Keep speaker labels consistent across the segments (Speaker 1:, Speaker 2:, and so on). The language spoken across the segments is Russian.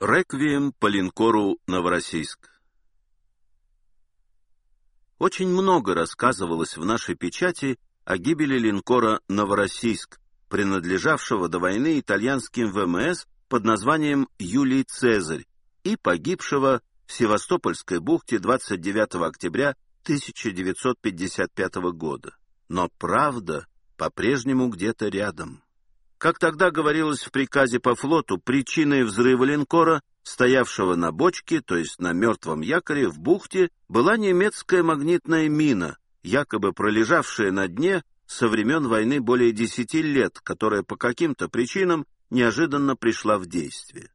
Speaker 1: Реквием по линкору «Новороссийск». Очень много рассказывалось в нашей печати о гибели линкора «Новороссийск», принадлежавшего до войны итальянским ВМС под названием «Юлий Цезарь» и погибшего в Севастопольской бухте 29 октября 1955 года. Но правда по-прежнему где-то рядом. Как тогда говорилось в приказе по флоту, причиной взрыва линкора, стоявшего на бочке, то есть на мертвом якоре в бухте, была немецкая магнитная мина, якобы пролежавшая на дне со времен войны более десяти лет, которая по каким-то причинам неожиданно пришла в действие.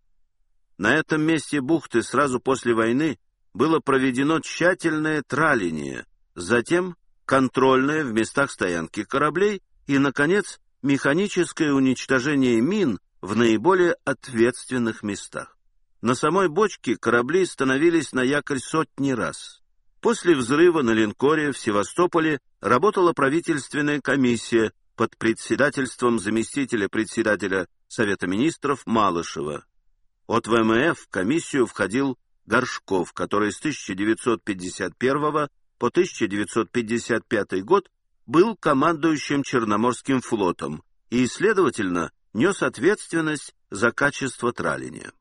Speaker 1: На этом месте бухты сразу после войны было проведено тщательное траление, затем контрольное в местах стоянки кораблей и, наконец, механическое уничтожение мин в наиболее ответственных местах. На самой бочке корабли становились на якорь сотни раз. После взрыва на линкоре в Севастополе работала правительственная комиссия под председательством заместителя председателя Совета министров Малышева. От ВМФ в комиссию входил Горшков, который с 1951 по 1955 год был командующим Черноморским флотом и, следовательно, нес ответственность за качество траления.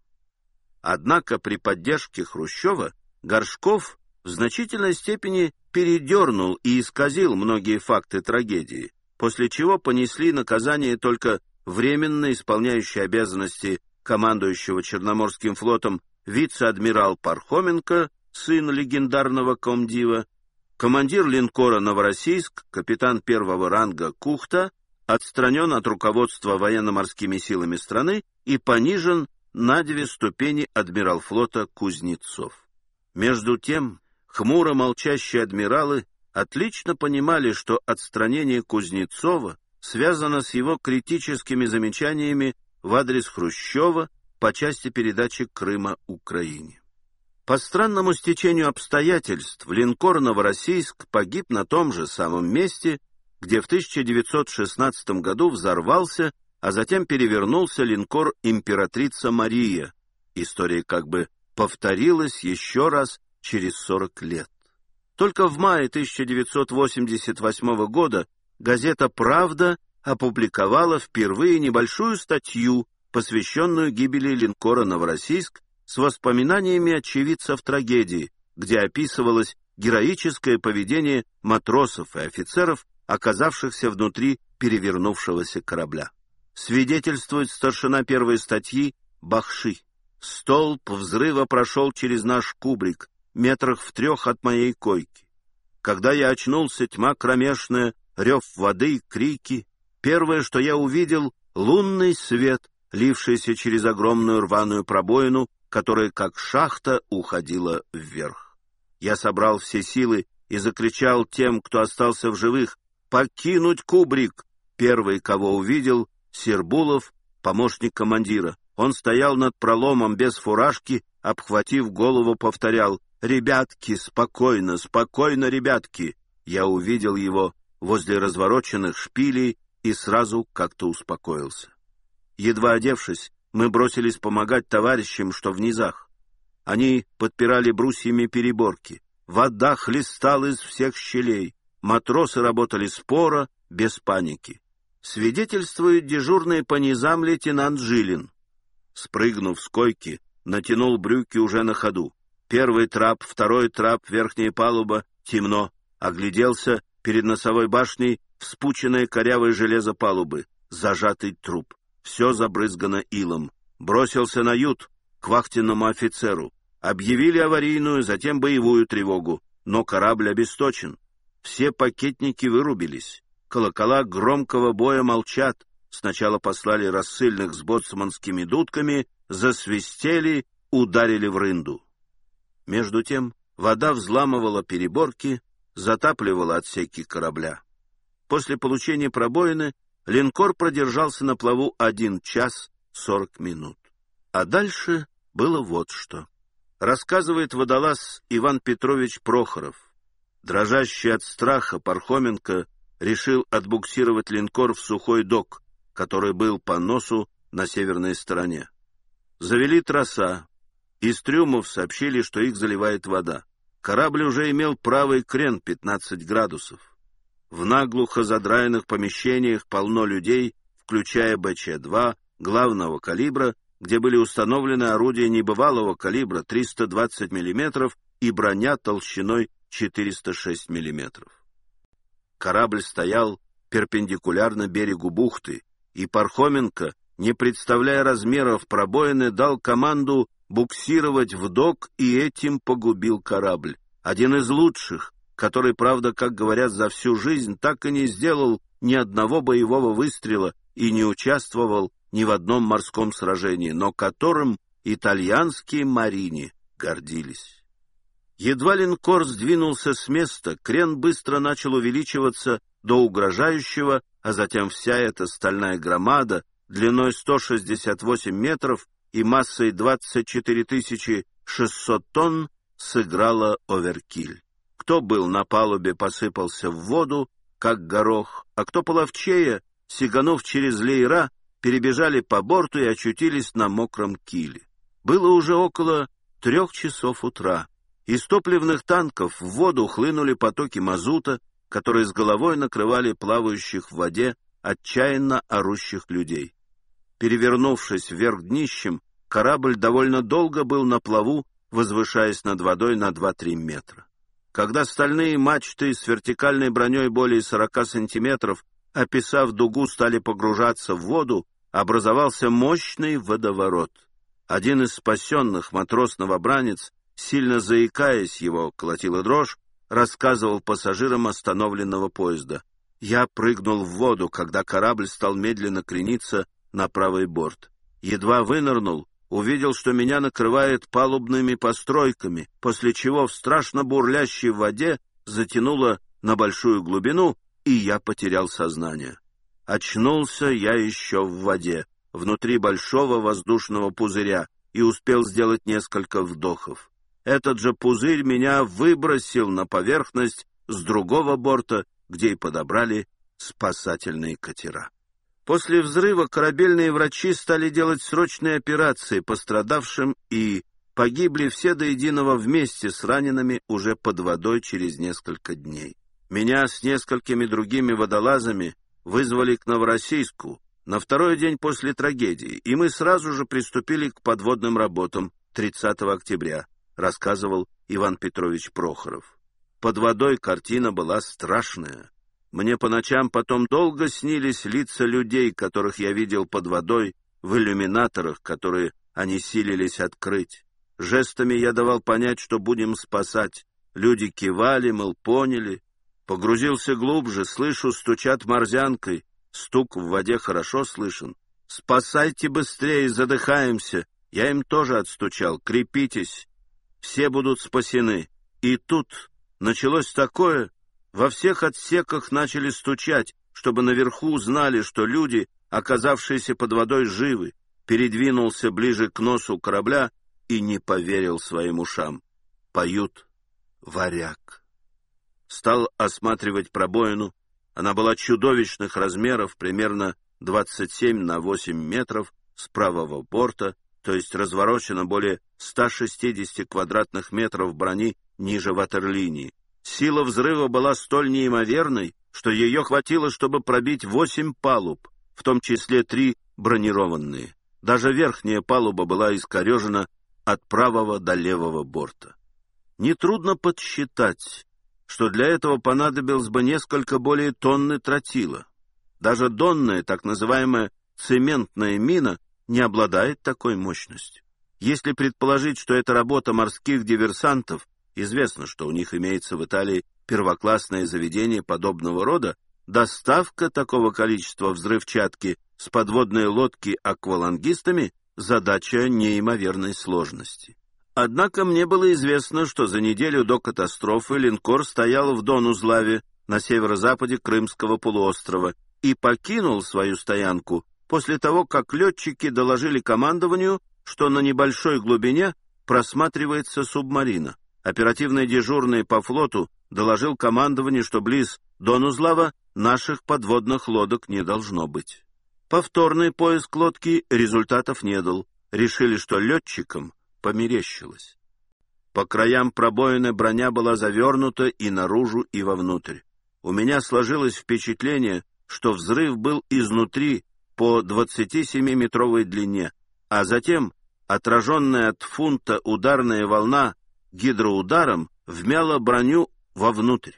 Speaker 1: Однако при поддержке Хрущева Горшков в значительной степени передернул и исказил многие факты трагедии, после чего понесли наказание только временно исполняющий обязанности командующего Черноморским флотом вице-адмирал Пархоменко, сын легендарного комдива, Командир линкора «Новороссийск», капитан первого ранга Кухта, отстранен от руководства военно-морскими силами страны и понижен на две ступени адмирал флота Кузнецов. Между тем, хмуро молчащие адмиралы отлично понимали, что отстранение Кузнецова связано с его критическими замечаниями в адрес Хрущева по части передачи Крыма Украине. По странному стечению обстоятельств линкор «Новороссийск» погиб на том же самом месте, где в 1916 году взорвался, а затем перевернулся линкор «Императрица Мария». История как бы повторилась еще раз через 40 лет. Только в мае 1988 года газета «Правда» опубликовала впервые небольшую статью, посвященную гибели линкора «Новороссийск» с воспоминаниями очевидцев трагедии, где описывалось героическое поведение матросов и офицеров, оказавшихся внутри перевернувшегося корабля. Свидетельствует старшина первой статьи Бахши. Столб взрыва прошел через наш кубрик, метрах в трех от моей койки. Когда я очнулся, тьма кромешная, рев воды, крики. Первое, что я увидел — лунный свет, лившийся через огромную рваную пробоину которая, как шахта, уходила вверх. Я собрал все силы и закричал тем, кто остался в живых, «Покинуть кубрик!» Первый, кого увидел, Сербулов, помощник командира. Он стоял над проломом без фуражки, обхватив голову, повторял, «Ребятки, спокойно, спокойно, ребятки!» Я увидел его возле развороченных шпилей и сразу как-то успокоился. Едва одевшись, мы бросились помогать товарищам, что в низах. Они подпирали брусьями переборки. Вода хлестала из всех щелей. Матросы работали споро, без паники. Свидетельствует дежурный по низам лейтенант Жилин. Спрыгнув с койки, натянул брюки уже на ходу. Первый трап, второй трап, верхняя палуба, темно. Огляделся перед носовой башней вспученное корявое железо палубы, зажатый труп все забрызгано илом. Бросился на ют к вахтенному офицеру. Объявили аварийную, затем боевую тревогу, но корабль обесточен. Все пакетники вырубились. Колокола громкого боя молчат. Сначала послали рассыльных с боцманскими дудками, засвистели, ударили в рынду. Между тем вода взламывала переборки, затапливала отсеки корабля. После получения пробоины линкор продержался на плаву один час сорок минут. А дальше было вот что. Рассказывает водолаз Иван Петрович Прохоров. Дрожащий от страха Пархоменко решил отбуксировать линкор в сухой док, который был по носу на северной стороне. Завели троса, Из трюмов сообщили, что их заливает вода. Корабль уже имел правый крен 15 градусов. В наглухо задраенных помещениях полно людей, включая БЧ-2 главного калибра, где были установлены орудия небывалого калибра 320 мм и броня толщиной 406 мм. Корабль стоял перпендикулярно берегу бухты, и Пархоменко, не представляя размеров пробоины, дал команду буксировать в док и этим погубил корабль. Один из лучших, который, правда, как говорят, за всю жизнь так и не сделал ни одного боевого выстрела и не участвовал ни в одном морском сражении, но которым итальянские марини гордились. Едва линкор сдвинулся с места, крен быстро начал увеличиваться до угрожающего, а затем вся эта стальная громада длиной 168 метров и массой 24 600 тонн сыграла оверкиль. Кто был на палубе, посыпался в воду, как горох, а кто половчее, сиганув через лейра, перебежали по борту и очутились на мокром киле. Было уже около трех часов утра. Из топливных танков в воду хлынули потоки мазута, которые с головой накрывали плавающих в воде отчаянно орущих людей. Перевернувшись вверх днищем, корабль довольно долго был на плаву, возвышаясь над водой на 2-3 метра. Когда стальные мачты с вертикальной броней более 40 сантиметров, описав дугу, стали погружаться в воду, образовался мощный водоворот. Один из спасенных, матрос-новобранец, сильно заикаясь его, колотила дрожь, рассказывал пассажирам остановленного поезда. «Я прыгнул в воду, когда корабль стал медленно крениться на правый борт. Едва вынырнул, увидел, что меня накрывает палубными постройками, после чего в страшно бурлящей воде затянуло на большую глубину, и я потерял сознание. Очнулся я еще в воде, внутри большого воздушного пузыря, и успел сделать несколько вдохов. Этот же пузырь меня выбросил на поверхность с другого борта, где и подобрали спасательные катера. После взрыва корабельные врачи стали делать срочные операции пострадавшим и погибли все до единого вместе с ранеными уже под водой через несколько дней. Меня с несколькими другими водолазами вызвали к Новороссийску на второй день после трагедии, и мы сразу же приступили к подводным работам 30 октября, рассказывал Иван Петрович Прохоров. Под водой картина была страшная. Мне по ночам потом долго снились лица людей, которых я видел под водой в иллюминаторах, которые они силились открыть. Жестами я давал понять, что будем спасать. Люди кивали, мол, поняли. Погрузился глубже, слышу, стучат морзянкой. Стук в воде хорошо слышен. «Спасайте быстрее, задыхаемся!» Я им тоже отстучал. «Крепитесь! Все будут спасены!» И тут началось такое, во всех отсеках начали стучать, чтобы наверху знали, что люди, оказавшиеся под водой, живы. Передвинулся ближе к носу корабля и не поверил своим ушам. Поют «Варяг». Стал осматривать пробоину. Она была чудовищных размеров, примерно 27 на 8 метров с правого борта, то есть разворочена более 160 квадратных метров брони ниже ватерлинии. Сила взрыва была столь неимоверной, что ее хватило, чтобы пробить восемь палуб, в том числе три бронированные. Даже верхняя палуба была искорежена от правого до левого борта. Нетрудно подсчитать, что для этого понадобилось бы несколько более тонны тротила. Даже донная, так называемая цементная мина, не обладает такой мощностью. Если предположить, что это работа морских диверсантов, Известно, что у них имеется в Италии первоклассное заведение подобного рода, доставка такого количества взрывчатки с подводной лодки аквалангистами – задача неимоверной сложности. Однако мне было известно, что за неделю до катастрофы линкор стоял в Донузлаве на северо-западе Крымского полуострова и покинул свою стоянку после того, как летчики доложили командованию, что на небольшой глубине просматривается субмарина. Оперативный дежурный по флоту доложил командованию, что близ Донузлава наших подводных лодок не должно быть. Повторный поиск лодки результатов не дал. Решили, что летчикам померещилось. По краям пробоины броня была завернута и наружу, и вовнутрь. У меня сложилось впечатление, что взрыв был изнутри по 27-метровой длине, а затем отраженная от фунта ударная волна гидроударом вмяла броню вовнутрь.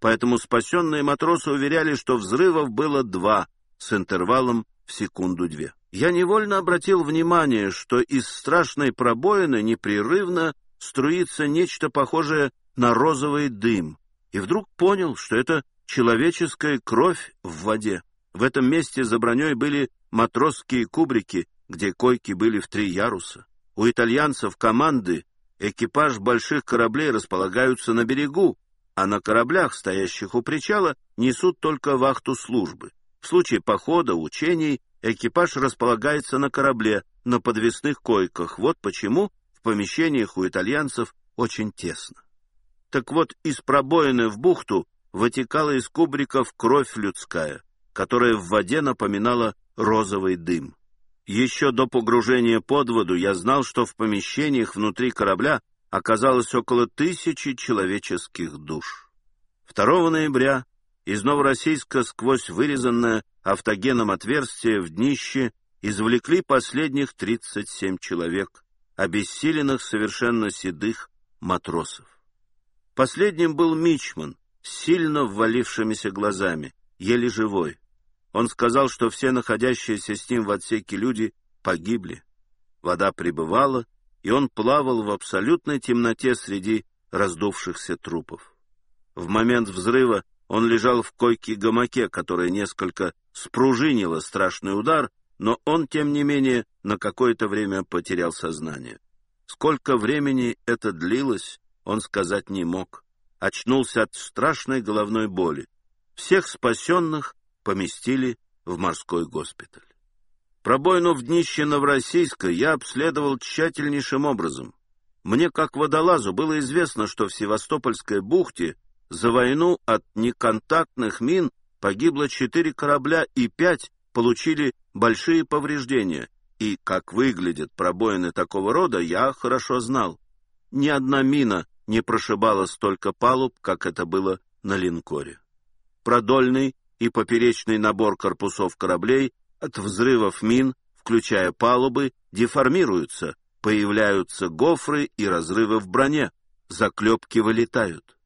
Speaker 1: Поэтому спасенные матросы уверяли, что взрывов было два с интервалом в секунду-две. Я невольно обратил внимание, что из страшной пробоины непрерывно струится нечто похожее на розовый дым, и вдруг понял, что это человеческая кровь в воде. В этом месте за броней были матросские кубрики, где койки были в три яруса. У итальянцев команды экипаж больших кораблей располагаются на берегу, а на кораблях, стоящих у причала, несут только вахту службы. В случае похода, учений, экипаж располагается на корабле, на подвесных койках. Вот почему в помещениях у итальянцев очень тесно. Так вот, из пробоины в бухту вытекала из кубриков кровь людская, которая в воде напоминала розовый дым. Еще до погружения под воду я знал, что в помещениях внутри корабля оказалось около тысячи человеческих душ. 2 ноября из Новороссийска сквозь вырезанное автогеном отверстие в днище извлекли последних 37 человек, обессиленных совершенно седых матросов. Последним был Мичман, сильно ввалившимися глазами, еле живой. Он сказал, что все находящиеся с ним в отсеке люди погибли. Вода прибывала, и он плавал в абсолютной темноте среди раздувшихся трупов. В момент взрыва он лежал в койке-гамаке, которая несколько спружинила страшный удар, но он, тем не менее, на какое-то время потерял сознание. Сколько времени это длилось, он сказать не мог. Очнулся от страшной головной боли. Всех спасенных поместили в морской госпиталь. Пробоину в днище Новороссийска я обследовал тщательнейшим образом. Мне, как водолазу, было известно, что в Севастопольской бухте за войну от неконтактных мин погибло четыре корабля и пять получили большие повреждения, и как выглядят пробоины такого рода, я хорошо знал. Ни одна мина не прошибала столько палуб, как это было на линкоре. Продольный и поперечный набор корпусов кораблей от взрывов мин, включая палубы, деформируются, появляются гофры и разрывы в броне, заклепки вылетают.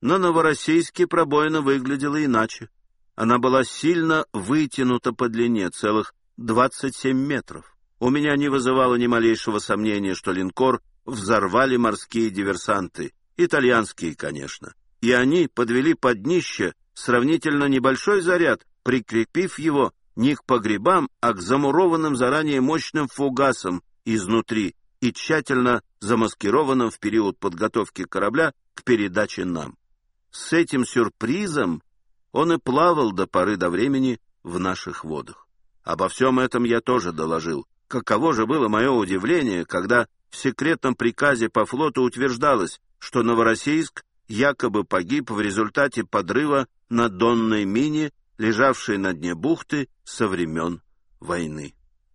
Speaker 1: На Новороссийске пробоина выглядела иначе. Она была сильно вытянута по длине, целых 27 метров. У меня не вызывало ни малейшего сомнения, что линкор взорвали морские диверсанты, итальянские, конечно, и они подвели под днище сравнительно небольшой заряд, прикрепив его не к погребам, а к замурованным заранее мощным фугасам изнутри и тщательно замаскированным в период подготовки корабля к передаче нам. С этим сюрпризом он и плавал до поры до времени в наших водах. Обо всем этом я тоже доложил. Каково же было мое удивление, когда в секретном приказе по флоту утверждалось, что Новороссийск якобы погиб в результате подрыва на донной мине, лежавшей на дне бухты со времен войны.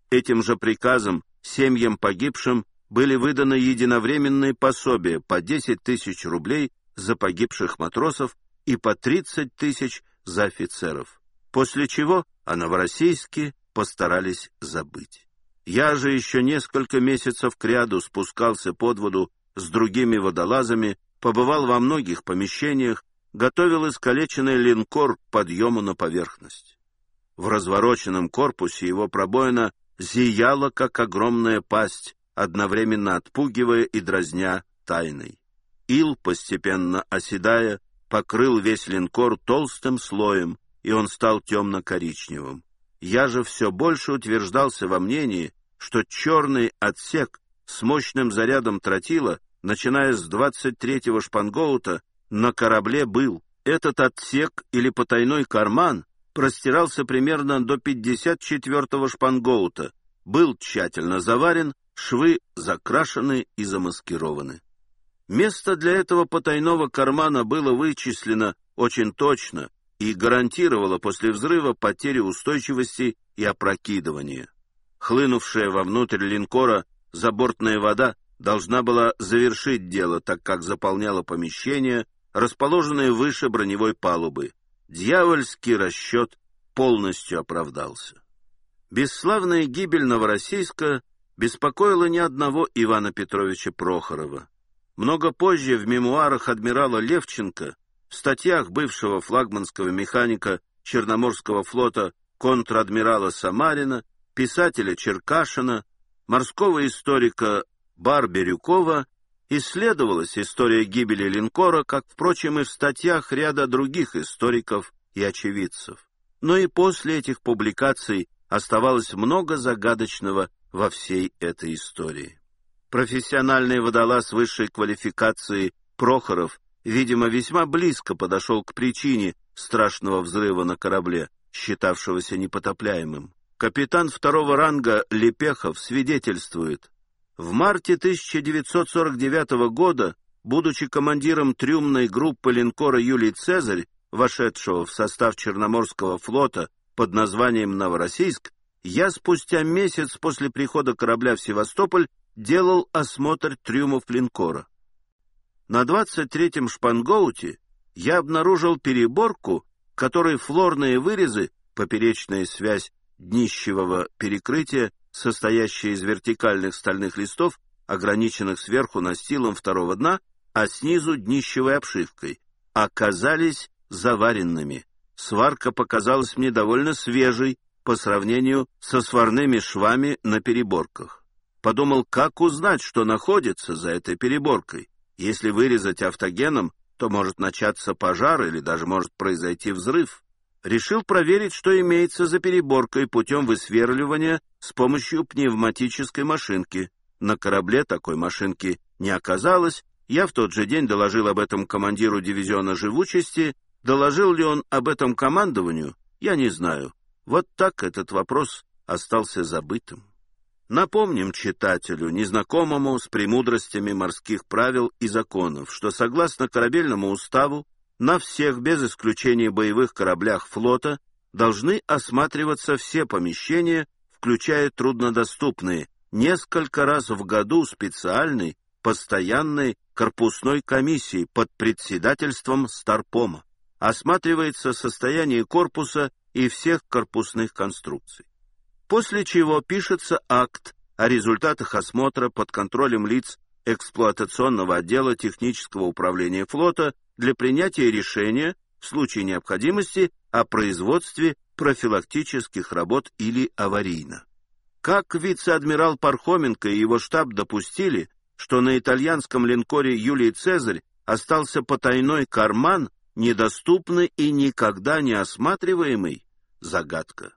Speaker 1: Этим же приказом семьям погибшим были выданы единовременные пособия по 10 тысяч рублей за погибших матросов и по 30 тысяч за офицеров, после чего о Новороссийске постарались забыть. Я же еще несколько месяцев кряду спускался под воду с другими водолазами, побывал во многих помещениях, готовил искалеченный линкор к подъему на поверхность. В развороченном корпусе его пробоина зияла, как огромная пасть, одновременно отпугивая и дразня тайной. Ил, постепенно оседая, покрыл весь линкор толстым слоем, и он стал темно-коричневым. Я же все больше утверждался во мнении, что черный отсек с мощным зарядом тротила, начиная с 23-го шпангоута, на корабле был. Этот отсек или потайной карман простирался примерно до 54-го шпангоута, был тщательно заварен, швы закрашены и замаскированы. Место для этого потайного кармана было вычислено очень точно и гарантировало после взрыва потери устойчивости и опрокидывания. Хлынувшая вовнутрь линкора забортная вода должна была завершить дело, так как заполняла помещение, расположенное выше броневой палубы. Дьявольский расчет полностью оправдался. Бесславная гибель Новороссийска беспокоила ни одного Ивана Петровича Прохорова. Много позже в мемуарах адмирала Левченко, в статьях бывшего флагманского механика Черноморского флота контр-адмирала Самарина, писателя Черкашина, морского историка Барберюкова исследовалась история гибели линкора, как, впрочем, и в статьях ряда других историков и очевидцев. Но и после этих публикаций оставалось много загадочного во всей этой истории. Профессиональный водолаз высшей квалификации Прохоров, видимо, весьма близко подошел к причине страшного взрыва на корабле, считавшегося непотопляемым. Капитан второго ранга Лепехов свидетельствует. В марте 1949 года, будучи командиром трюмной группы линкора «Юлий Цезарь», вошедшего в состав Черноморского флота под названием «Новороссийск», я спустя месяц после прихода корабля в Севастополь делал осмотр трюмов линкора. На 23-м шпангоуте я обнаружил переборку, которой флорные вырезы, поперечная связь днищевого перекрытия, состоящая из вертикальных стальных листов, ограниченных сверху настилом второго дна, а снизу днищевой обшивкой, оказались заваренными. Сварка показалась мне довольно свежей по сравнению со сварными швами на переборках. Подумал, как узнать, что находится за этой переборкой. Если вырезать автогеном, то может начаться пожар или даже может произойти взрыв. Решил проверить, что имеется за переборкой путем высверливания с помощью пневматической машинки. На корабле такой машинки не оказалось. Я в тот же день доложил об этом командиру дивизиона живучести. Доложил ли он об этом командованию, я не знаю. Вот так этот вопрос остался забытым. Напомним читателю, незнакомому с премудростями морских правил и законов, что согласно корабельному уставу на всех, без исключения боевых кораблях флота, должны осматриваться все помещения, включая труднодоступные, несколько раз в году специальной, постоянной корпусной комиссии под председательством Старпома. Осматривается состояние корпуса и всех корпусных конструкций после чего пишется акт о результатах осмотра под контролем лиц эксплуатационного отдела технического управления флота для принятия решения в случае необходимости о производстве профилактических работ или аварийно. Как вице-адмирал Пархоменко и его штаб допустили, что на итальянском линкоре Юлий Цезарь остался потайной карман, недоступный и никогда не осматриваемый? Загадка.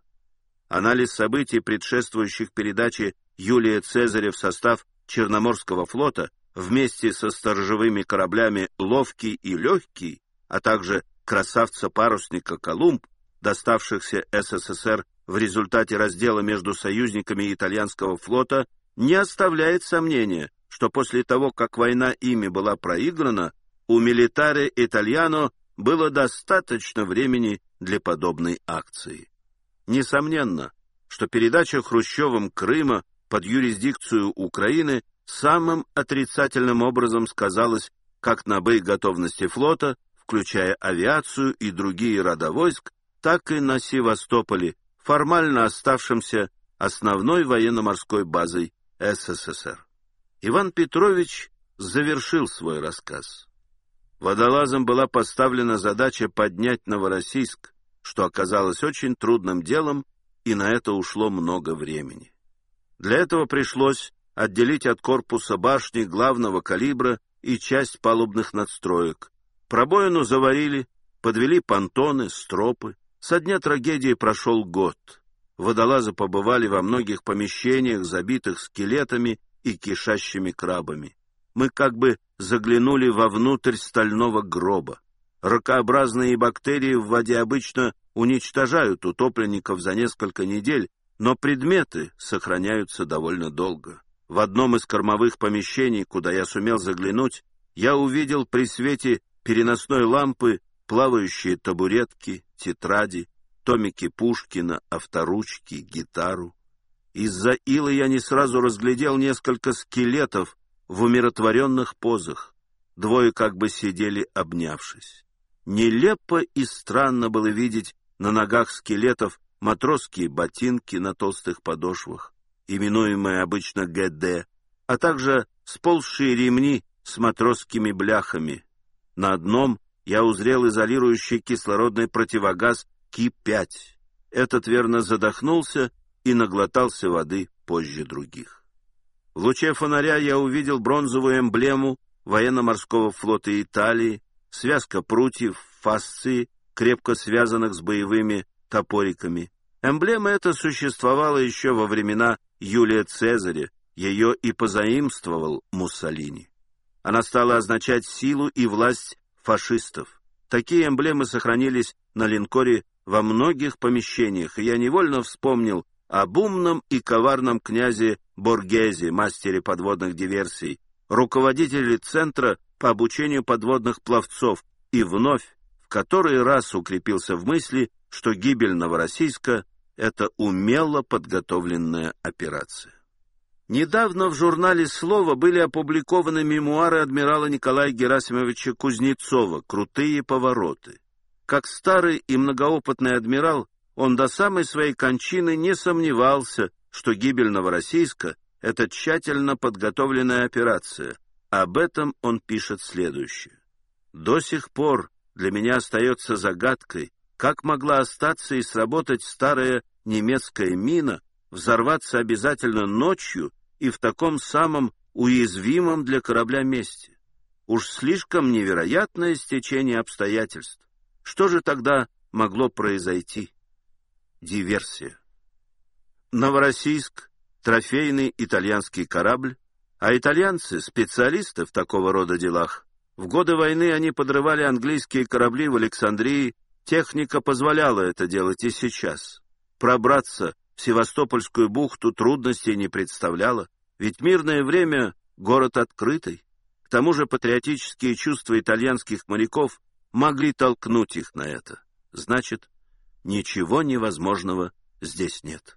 Speaker 1: Анализ событий, предшествующих передаче Юлия Цезаря в состав Черноморского флота вместе со сторожевыми кораблями «Ловкий» и «Легкий», а также красавца-парусника «Колумб», доставшихся СССР в результате раздела между союзниками итальянского флота, не оставляет сомнения, что после того, как война ими была проиграна, у милитаре итальяно было достаточно времени для подобной акции. Несомненно, что передача Хрущевым Крыма под юрисдикцию Украины самым отрицательным образом сказалась как на боеготовности флота, включая авиацию и другие рода войск, так и на Севастополе, формально оставшемся основной военно-морской базой СССР. Иван Петрович завершил свой рассказ. Водолазам была поставлена задача поднять Новороссийск, что оказалось очень трудным делом, и на это ушло много времени. Для этого пришлось отделить от корпуса башни главного калибра и часть палубных надстроек. Пробоину заварили, подвели понтоны, стропы. Со дня трагедии прошел год. Водолазы побывали во многих помещениях, забитых скелетами и кишащими крабами. Мы как бы заглянули вовнутрь стального гроба. Ракообразные бактерии в воде обычно уничтожают утопленников за несколько недель, но предметы сохраняются довольно долго. В одном из кормовых помещений, куда я сумел заглянуть, я увидел при свете переносной лампы плавающие табуретки, тетради, томики Пушкина, авторучки, гитару. Из-за ила я не сразу разглядел несколько скелетов, в умиротворенных позах. Двое как бы сидели, обнявшись. Нелепо и странно было видеть на ногах скелетов матросские ботинки на толстых подошвах, именуемые обычно ГД, а также сползшие ремни с матросскими бляхами. На одном я узрел изолирующий кислородный противогаз Ки-5. Этот верно задохнулся и наглотался воды позже других. В луче фонаря я увидел бронзовую эмблему военно-морского флота Италии, связка прутьев, фасции, крепко связанных с боевыми топориками. Эмблема эта существовала еще во времена Юлия Цезаря, ее и позаимствовал Муссолини. Она стала означать силу и власть фашистов. Такие эмблемы сохранились на линкоре во многих помещениях, и я невольно вспомнил об умном и коварном князе Боргезе, мастере подводных диверсий, руководителе Центра по обучению подводных пловцов, и вновь в который раз укрепился в мысли, что гибель Новороссийска — это умело подготовленная операция. Недавно в журнале «Слово» были опубликованы мемуары адмирала Николая Герасимовича Кузнецова «Крутые повороты». Как старый и многоопытный адмирал, он до самой своей кончины не сомневался, что гибель Новороссийска — это тщательно подготовленная операция. Об этом он пишет следующее. «До сих пор для меня остается загадкой, как могла остаться и сработать старая немецкая мина, взорваться обязательно ночью и в таком самом уязвимом для корабля месте. Уж слишком невероятное стечение обстоятельств. Что же тогда могло произойти? Диверсия. Новороссийск — трофейный итальянский корабль, а итальянцы — специалисты в такого рода делах. В годы войны они подрывали английские корабли в Александрии, техника позволяла это делать и сейчас. Пробраться в Севастопольскую бухту трудностей не представляло, ведь мирное время — город открытый. К тому же патриотические чувства итальянских моряков могли толкнуть их на это. Значит, ничего невозможного здесь нет.